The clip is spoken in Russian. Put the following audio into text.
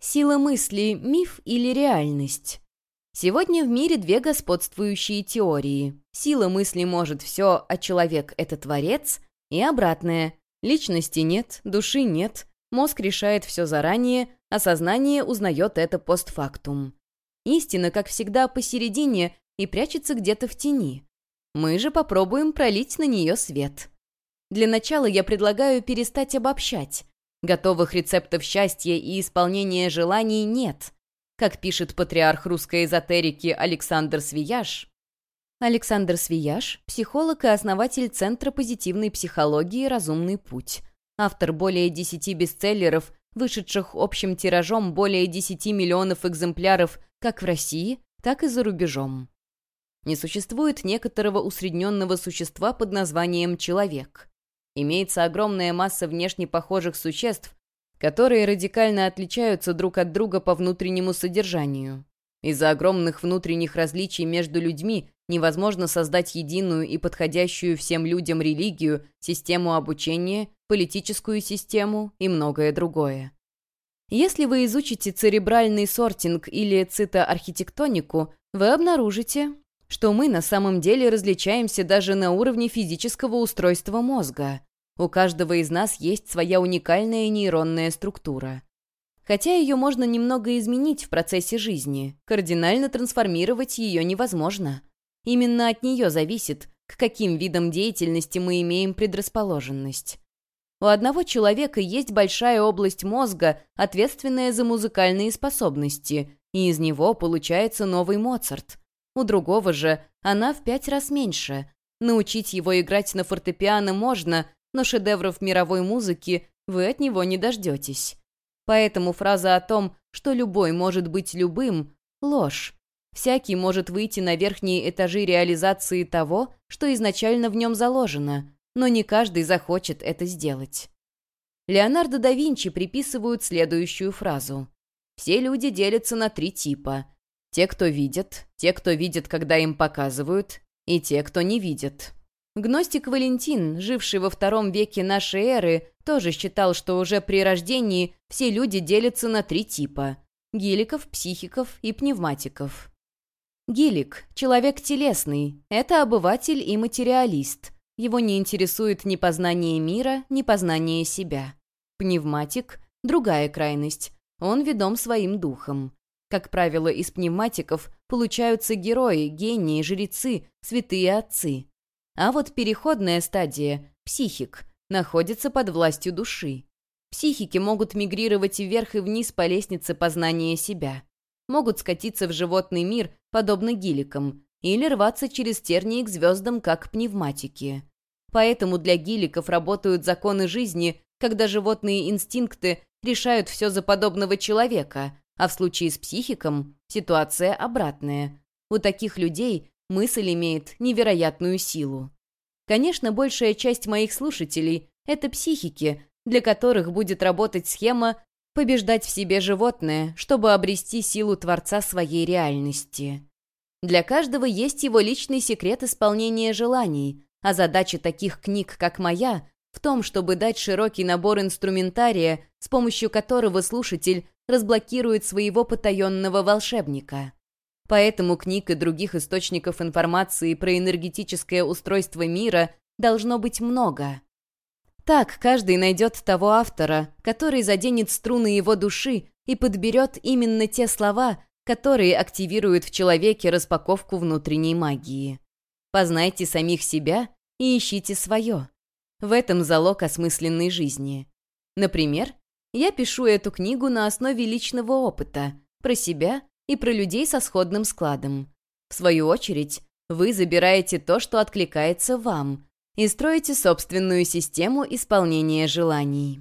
Сила мысли – миф или реальность? Сегодня в мире две господствующие теории. Сила мысли может все, а человек – это творец, и обратное. Личности нет, души нет, мозг решает все заранее, а сознание узнает это постфактум. Истина, как всегда, посередине и прячется где-то в тени. Мы же попробуем пролить на нее свет. Для начала я предлагаю перестать обобщать. Готовых рецептов счастья и исполнения желаний нет. Как пишет патриарх русской эзотерики Александр Свияж, Александр Свияж – психолог и основатель Центра позитивной психологии «Разумный путь». Автор более 10 бестселлеров, вышедших общим тиражом более 10 миллионов экземпляров как в России, так и за рубежом. Не существует некоторого усредненного существа под названием «человек». Имеется огромная масса внешне похожих существ, которые радикально отличаются друг от друга по внутреннему содержанию. Из-за огромных внутренних различий между людьми невозможно создать единую и подходящую всем людям религию, систему обучения, политическую систему и многое другое. Если вы изучите церебральный сортинг или цитоархитектонику, вы обнаружите, что мы на самом деле различаемся даже на уровне физического устройства мозга. У каждого из нас есть своя уникальная нейронная структура. Хотя ее можно немного изменить в процессе жизни, кардинально трансформировать ее невозможно. Именно от нее зависит, к каким видам деятельности мы имеем предрасположенность. У одного человека есть большая область мозга, ответственная за музыкальные способности, и из него получается новый Моцарт. У другого же она в пять раз меньше. Научить его играть на фортепиано можно, но шедевров мировой музыки вы от него не дождетесь. Поэтому фраза о том, что любой может быть любым – ложь. Всякий может выйти на верхние этажи реализации того, что изначально в нем заложено, но не каждый захочет это сделать. Леонардо да Винчи приписывают следующую фразу. «Все люди делятся на три типа. Те, кто видят, те, кто видит, когда им показывают, и те, кто не видит». Гностик Валентин, живший во втором веке нашей эры, тоже считал, что уже при рождении все люди делятся на три типа – гиликов, психиков и пневматиков. Гилик – человек телесный, это обыватель и материалист. Его не интересует ни познание мира, ни познание себя. Пневматик – другая крайность, он ведом своим духом. Как правило, из пневматиков получаются герои, гении, жрецы, святые отцы. А вот переходная стадия, психик, находится под властью души. Психики могут мигрировать вверх и вниз по лестнице познания себя. Могут скатиться в животный мир, подобно гиликам, или рваться через тернии к звездам, как пневматики. Поэтому для гиликов работают законы жизни, когда животные инстинкты решают все за подобного человека, а в случае с психиком ситуация обратная. У таких людей мысль имеет невероятную силу. Конечно, большая часть моих слушателей — это психики, для которых будет работать схема побеждать в себе животное, чтобы обрести силу Творца своей реальности. Для каждого есть его личный секрет исполнения желаний, а задача таких книг, как моя, в том, чтобы дать широкий набор инструментария, с помощью которого слушатель разблокирует своего потаенного волшебника. Поэтому книг и других источников информации про энергетическое устройство мира должно быть много. Так каждый найдет того автора, который заденет струны его души и подберет именно те слова, которые активируют в человеке распаковку внутренней магии. Познайте самих себя и ищите свое. В этом залог осмысленной жизни. Например, я пишу эту книгу на основе личного опыта, про себя и про людей со сходным складом. В свою очередь, вы забираете то, что откликается вам, и строите собственную систему исполнения желаний.